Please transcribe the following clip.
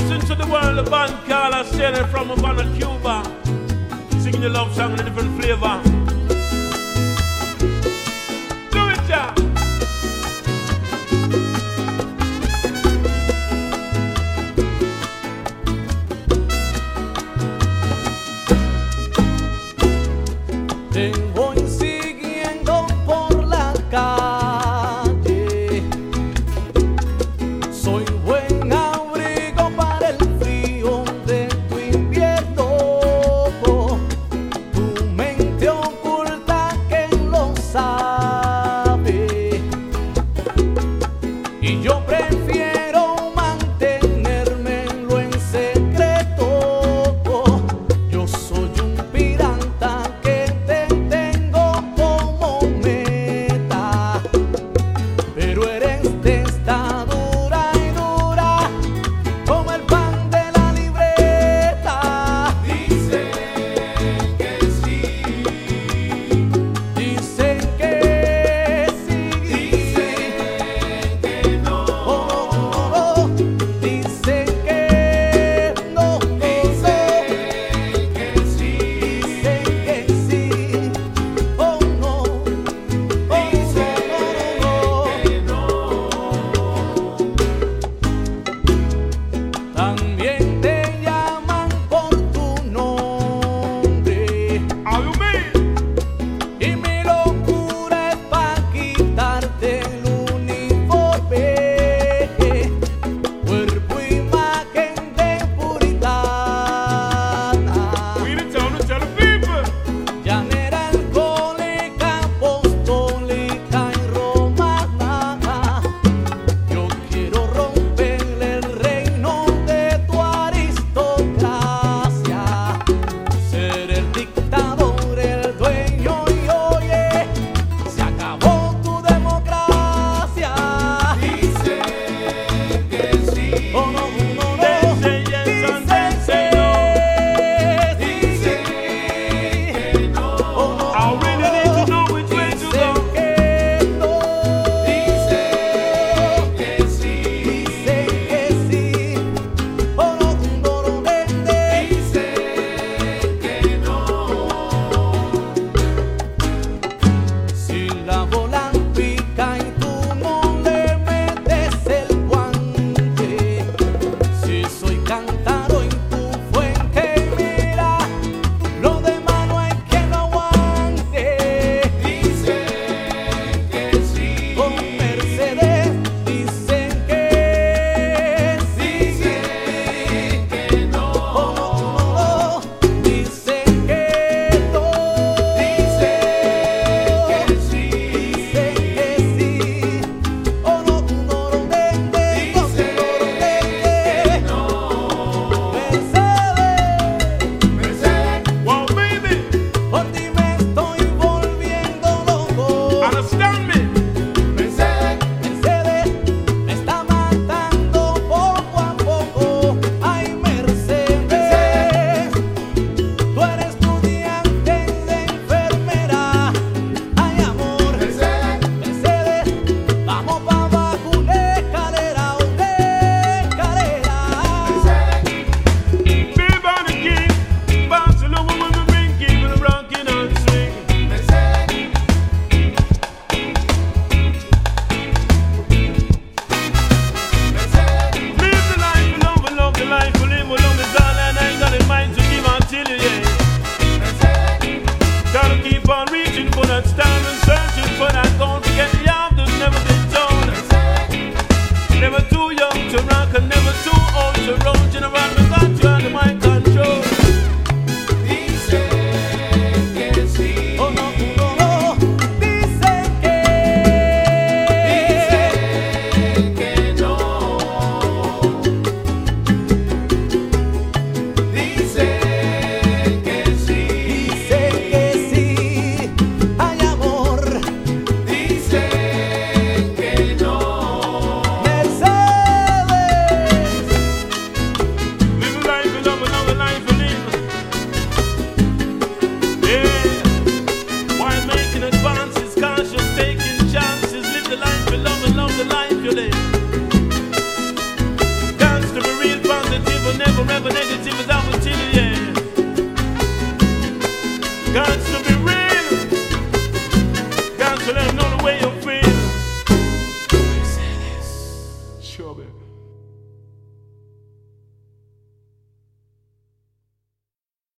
Listen to the world, the band Carla sailing from Havana, Cuba. Singing the love song in a different flavor. never too old to roll general. let them know.